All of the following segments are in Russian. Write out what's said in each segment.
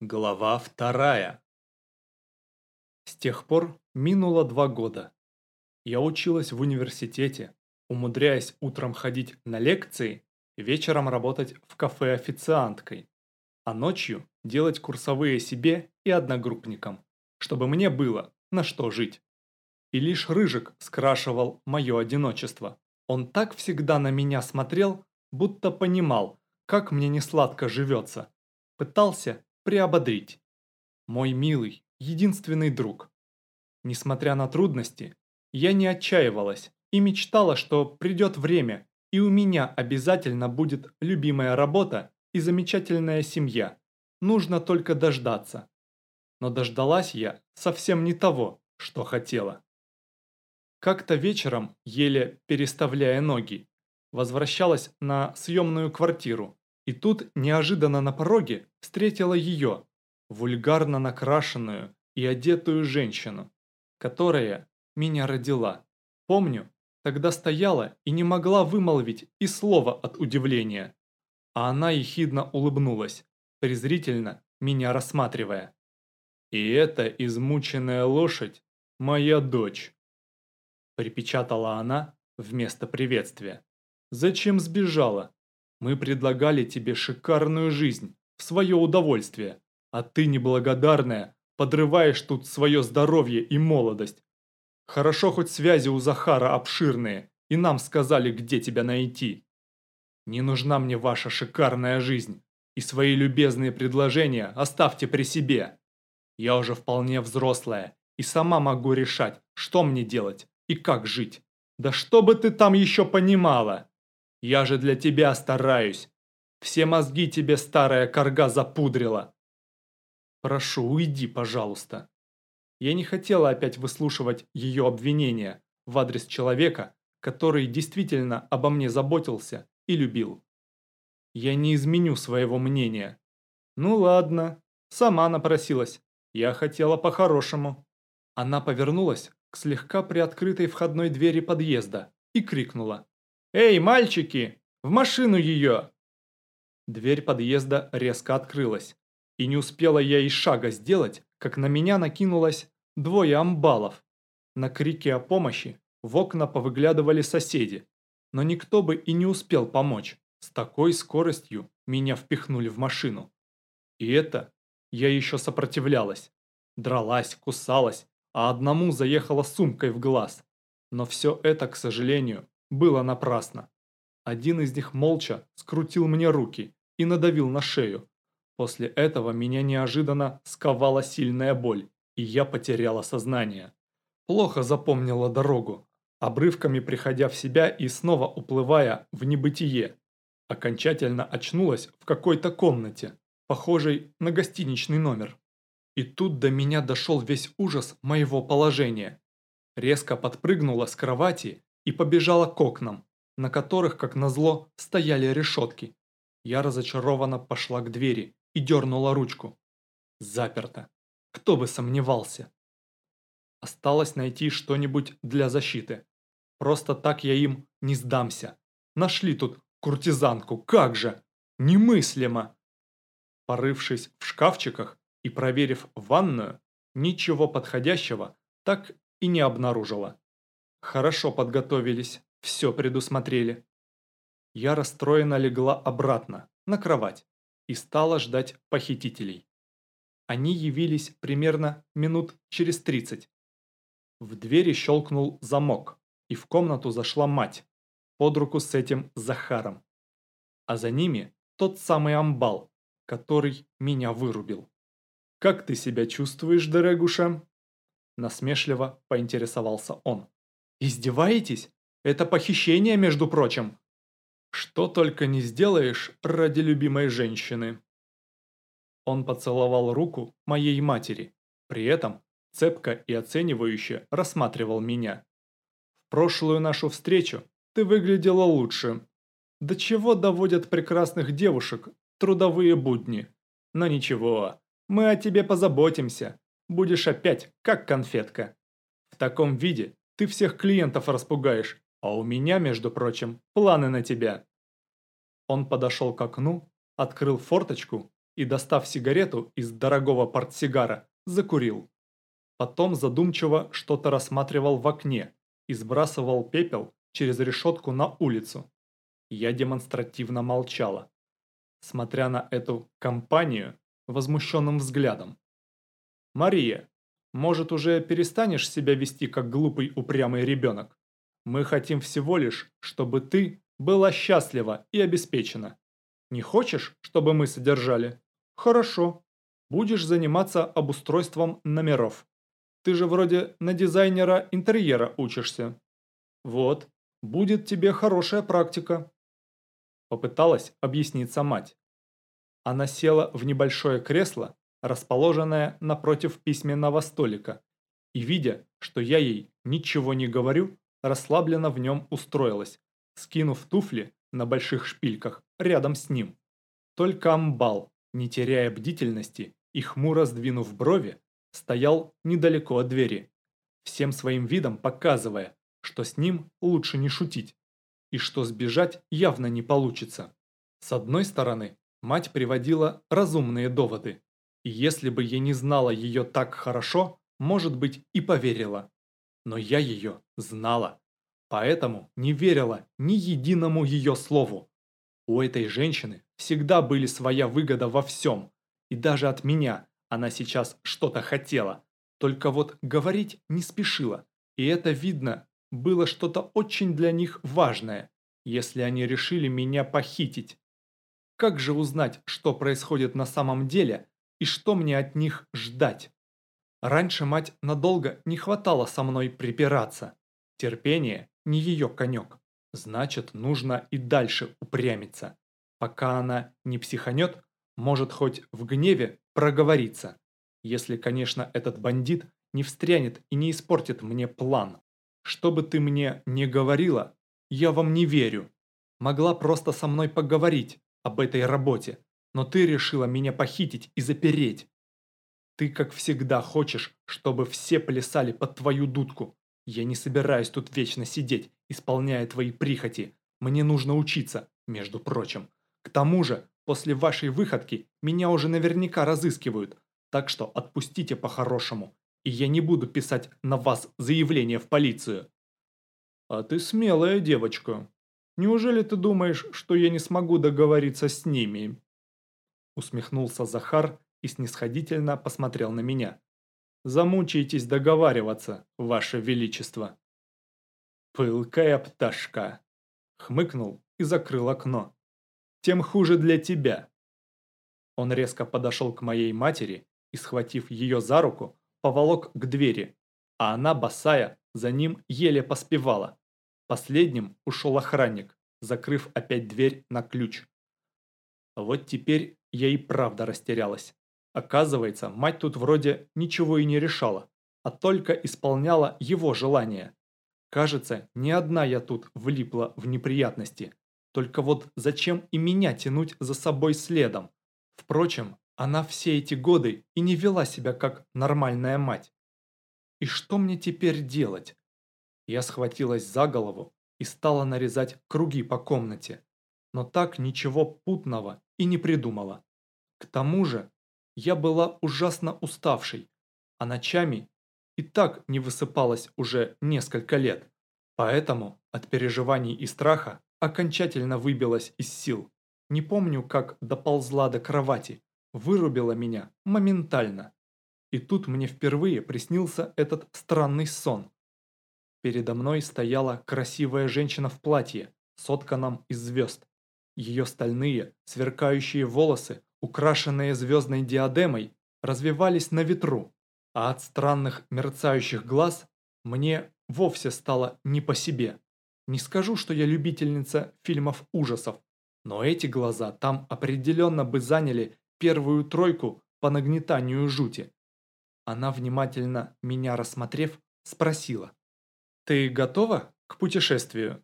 Глава вторая. С тех пор минуло два года. Я училась в университете, умудряясь утром ходить на лекции, вечером работать в кафе официанткой, а ночью делать курсовые себе и одногруппникам, чтобы мне было на что жить. И лишь Рыжик скрашивал мое одиночество. Он так всегда на меня смотрел, будто понимал, как мне несладко живется. Пытался приободрить. Мой милый, единственный друг. Несмотря на трудности, я не отчаивалась и мечтала, что придет время, и у меня обязательно будет любимая работа и замечательная семья. Нужно только дождаться. Но дождалась я совсем не того, что хотела. Как-то вечером, еле переставляя ноги, возвращалась на съемную квартиру и тут неожиданно на пороге встретила ее, вульгарно накрашенную и одетую женщину, которая меня родила. Помню, тогда стояла и не могла вымолвить и слова от удивления. А она ехидно улыбнулась, презрительно меня рассматривая. «И эта измученная лошадь – моя дочь», – припечатала она вместо приветствия. «Зачем сбежала? Мы предлагали тебе шикарную жизнь, в свое удовольствие, а ты, неблагодарная, подрываешь тут свое здоровье и молодость. Хорошо хоть связи у Захара обширные, и нам сказали, где тебя найти. Не нужна мне ваша шикарная жизнь, и свои любезные предложения оставьте при себе. Я уже вполне взрослая, и сама могу решать, что мне делать и как жить. Да что бы ты там еще понимала? Я же для тебя стараюсь. Все мозги тебе старая корга запудрила. Прошу, уйди, пожалуйста. Я не хотела опять выслушивать ее обвинения в адрес человека, который действительно обо мне заботился и любил. Я не изменю своего мнения. Ну ладно, сама напросилась. Я хотела по-хорошему. Она повернулась к слегка приоткрытой входной двери подъезда и крикнула. «Эй, мальчики! В машину ее!» Дверь подъезда резко открылась, и не успела я и шага сделать, как на меня накинулось двое амбалов. На крики о помощи в окна повыглядывали соседи, но никто бы и не успел помочь. С такой скоростью меня впихнули в машину. И это я еще сопротивлялась. Дралась, кусалась, а одному заехала сумкой в глаз. Но все это, к сожалению, было напрасно. Один из них молча скрутил мне руки и надавил на шею. После этого меня неожиданно сковала сильная боль, и я потеряла сознание. Плохо запомнила дорогу, обрывками приходя в себя и снова уплывая в небытие. Окончательно очнулась в какой-то комнате, похожей на гостиничный номер. И тут до меня дошел весь ужас моего положения. Резко подпрыгнула с кровати и побежала к окнам, на которых, как назло, стояли решетки. Я разочарованно пошла к двери и дернула ручку. Заперто. Кто бы сомневался. Осталось найти что-нибудь для защиты. Просто так я им не сдамся. Нашли тут куртизанку, как же! Немыслимо! Порывшись в шкафчиках и проверив ванную, ничего подходящего так и не обнаружила. Хорошо подготовились, все предусмотрели. Я расстроенно легла обратно, на кровать, и стала ждать похитителей. Они явились примерно минут через тридцать. В двери щелкнул замок, и в комнату зашла мать, под руку с этим Захаром. А за ними тот самый амбал, который меня вырубил. «Как ты себя чувствуешь, дорогуша?» Насмешливо поинтересовался он. Издеваетесь? Это похищение, между прочим. Что только не сделаешь ради любимой женщины. Он поцеловал руку моей матери, при этом цепко и оценивающе рассматривал меня. В прошлую нашу встречу ты выглядела лучше. До чего доводят прекрасных девушек трудовые будни? Но ничего, мы о тебе позаботимся. Будешь опять как конфетка. В таком виде ты всех клиентов распугаешь, а у меня, между прочим, планы на тебя». Он подошел к окну, открыл форточку и, достав сигарету из дорогого портсигара, закурил. Потом задумчиво что-то рассматривал в окне и сбрасывал пепел через решетку на улицу. Я демонстративно молчала, смотря на эту компанию возмущенным взглядом. «Мария, может уже перестанешь себя вести как глупый упрямый ребенок? Мы хотим всего лишь, чтобы ты была счастлива и обеспечена. Не хочешь, чтобы мы содержали? Хорошо. Будешь заниматься обустройством номеров. Ты же вроде на дизайнера интерьера учишься. Вот, будет тебе хорошая практика. Попыталась объясниться мать. Она села в небольшое кресло, расположенное напротив письменного столика, и, видя, что я ей ничего не говорю, расслабленно в нем устроилась, скинув туфли на больших шпильках рядом с ним. Только амбал, не теряя бдительности и хмуро сдвинув брови, стоял недалеко от двери, всем своим видом показывая, что с ним лучше не шутить, и что сбежать явно не получится. С одной стороны, мать приводила разумные доводы, и если бы я не знала ее так хорошо, может быть и поверила. Но я ее знала, поэтому не верила ни единому ее слову. У этой женщины всегда были своя выгода во всем, и даже от меня она сейчас что-то хотела, только вот говорить не спешила, и это видно было что-то очень для них важное, если они решили меня похитить. Как же узнать, что происходит на самом деле и что мне от них ждать? Раньше мать надолго не хватало со мной припираться. Терпение не ее конек. Значит, нужно и дальше упрямиться. Пока она не психанет, может хоть в гневе проговориться. Если, конечно, этот бандит не встрянет и не испортит мне план. Что бы ты мне не говорила, я вам не верю. Могла просто со мной поговорить об этой работе, но ты решила меня похитить и запереть. Ты, как всегда, хочешь, чтобы все плясали под твою дудку. Я не собираюсь тут вечно сидеть, исполняя твои прихоти. Мне нужно учиться, между прочим. К тому же, после вашей выходки меня уже наверняка разыскивают, так что отпустите по-хорошему и я не буду писать на вас заявление в полицию». «А ты смелая девочка. Неужели ты думаешь, что я не смогу договориться с ними?» Усмехнулся Захар и снисходительно посмотрел на меня. «Замучаетесь договариваться, ваше величество». «Пылкая пташка», — хмыкнул и закрыл окно. «Тем хуже для тебя». Он резко подошел к моей матери и, схватив ее за руку, поволок к двери, а она, босая, за ним еле поспевала. Последним ушел охранник, закрыв опять дверь на ключ. Вот теперь я и правда растерялась. Оказывается, мать тут вроде ничего и не решала, а только исполняла его желания. Кажется, не одна я тут влипла в неприятности. Только вот зачем и меня тянуть за собой следом? Впрочем, она все эти годы и не вела себя как нормальная мать. И что мне теперь делать? Я схватилась за голову и стала нарезать круги по комнате, но так ничего путного и не придумала. К тому же я была ужасно уставшей, а ночами и так не высыпалась уже несколько лет, поэтому от переживаний и страха окончательно выбилась из сил. Не помню, как доползла до кровати, вырубила меня моментально. И тут мне впервые приснился этот странный сон. Передо мной стояла красивая женщина в платье, сотканном из звезд. Ее стальные, сверкающие волосы, украшенные звездной диадемой, развивались на ветру, а от странных мерцающих глаз мне вовсе стало не по себе. Не скажу, что я любительница фильмов ужасов, но эти глаза там определенно бы заняли первую тройку по нагнетанию жути. Она, внимательно меня рассмотрев, спросила. «Ты готова к путешествию?»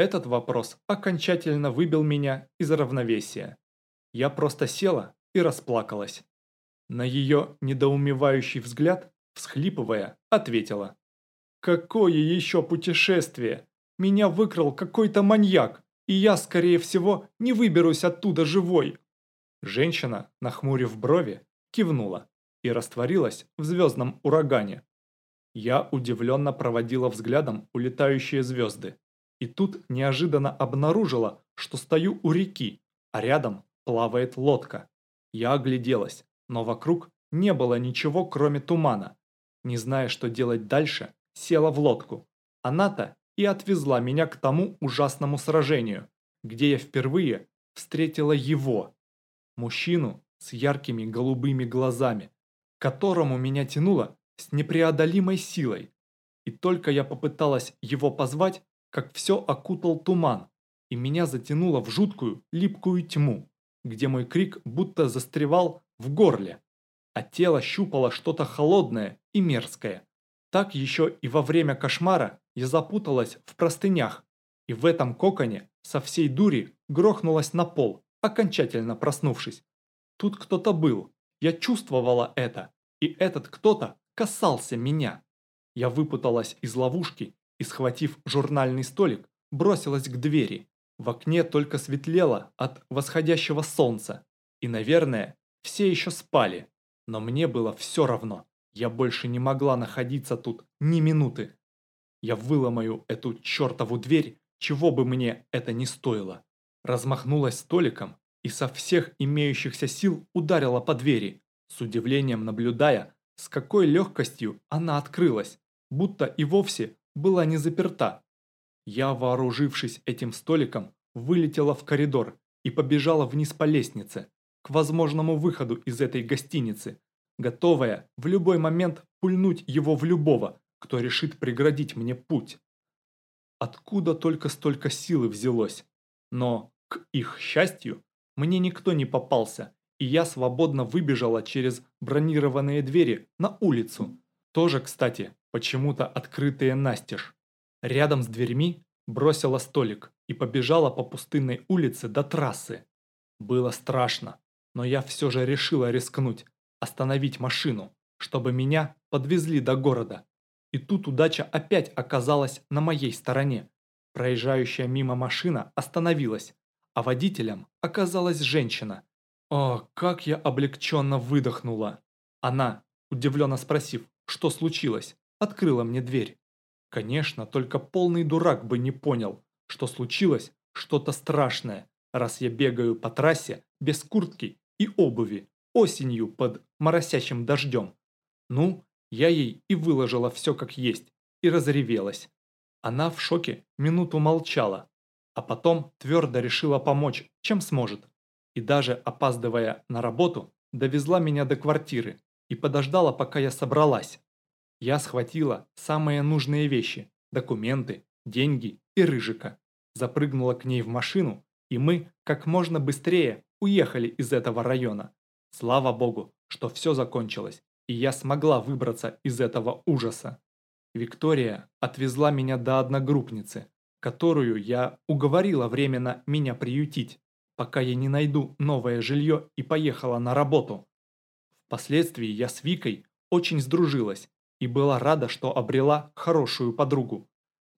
Этот вопрос окончательно выбил меня из равновесия. Я просто села и расплакалась. На ее недоумевающий взгляд, всхлипывая, ответила. «Какое еще путешествие? Меня выкрал какой-то маньяк, и я, скорее всего, не выберусь оттуда живой. Женщина, нахмурив брови, кивнула и растворилась в звездном урагане. Я удивленно проводила взглядом улетающие звезды. И тут неожиданно обнаружила, что стою у реки, а рядом плавает лодка. Я огляделась, но вокруг не было ничего, кроме тумана. Не зная, что делать дальше, села в лодку. Она-то и отвезла меня к тому ужасному сражению, где я впервые встретила его. Мужчину с яркими голубыми глазами, к которому меня тянуло с непреодолимой силой. И только я попыталась его позвать, как все окутал туман, и меня затянуло в жуткую, липкую тьму, где мой крик будто застревал в горле, а тело щупало что-то холодное и мерзкое. Так еще и во время кошмара я запуталась в простынях, и в этом коконе со всей дури грохнулась на пол, окончательно проснувшись. Тут кто-то был, я чувствовала это, и этот кто-то касался меня. Я выпуталась из ловушки и, схватив журнальный столик, бросилась к двери. В окне только светлело от восходящего солнца, и, наверное, все еще спали. Но мне было все равно. Я больше не могла находиться тут ни минуты. Я выломаю эту чертову дверь, чего бы мне это ни стоило. Размахнулась столиком и со всех имеющихся сил ударила по двери, с удивлением наблюдая, с какой легкостью она открылась, будто и вовсе была не заперта. Я, вооружившись этим столиком, вылетела в коридор и побежала вниз по лестнице, к возможному выходу из этой гостиницы, готовая в любой момент пульнуть его в любого, кто решит преградить мне путь. Откуда только столько силы взялось? Но, к их счастью, мне никто не попался, и я свободно выбежала через бронированные двери на улицу. Тоже, кстати, почему-то открытые настежь. Рядом с дверьми бросила столик и побежала по пустынной улице до трассы. Было страшно, но я все же решила рискнуть, остановить машину, чтобы меня подвезли до города. И тут удача опять оказалась на моей стороне. Проезжающая мимо машина остановилась, а водителем оказалась женщина. О, как я облегченно выдохнула. Она, удивленно спросив, что случилось, открыла мне дверь. Конечно, только полный дурак бы не понял, что случилось что-то страшное, раз я бегаю по трассе без куртки и обуви, осенью под моросящим дождем. Ну, я ей и выложила все как есть, и разревелась. Она в шоке минуту молчала, а потом твердо решила помочь, чем сможет. И даже опаздывая на работу, довезла меня до квартиры и подождала, пока я собралась. Я схватила самые нужные вещи, документы, деньги и рыжика, запрыгнула к ней в машину, и мы как можно быстрее уехали из этого района. Слава богу, что все закончилось, и я смогла выбраться из этого ужаса. Виктория отвезла меня до одногруппницы, которую я уговорила временно меня приютить, пока я не найду новое жилье и поехала на работу. Впоследствии я с Викой очень сдружилась и была рада, что обрела хорошую подругу.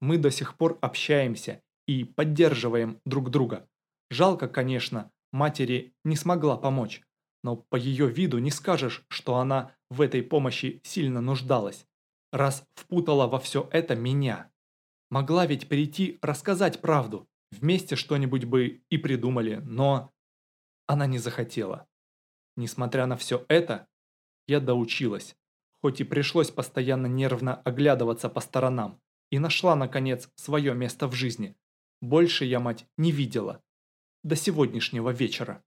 Мы до сих пор общаемся и поддерживаем друг друга. Жалко, конечно, матери не смогла помочь, но по ее виду не скажешь, что она в этой помощи сильно нуждалась, раз впутала во все это меня. Могла ведь прийти рассказать правду, вместе что-нибудь бы и придумали, но она не захотела. Несмотря на все это, я доучилась, хоть и пришлось постоянно нервно оглядываться по сторонам, и нашла, наконец, свое место в жизни. Больше я мать не видела. До сегодняшнего вечера.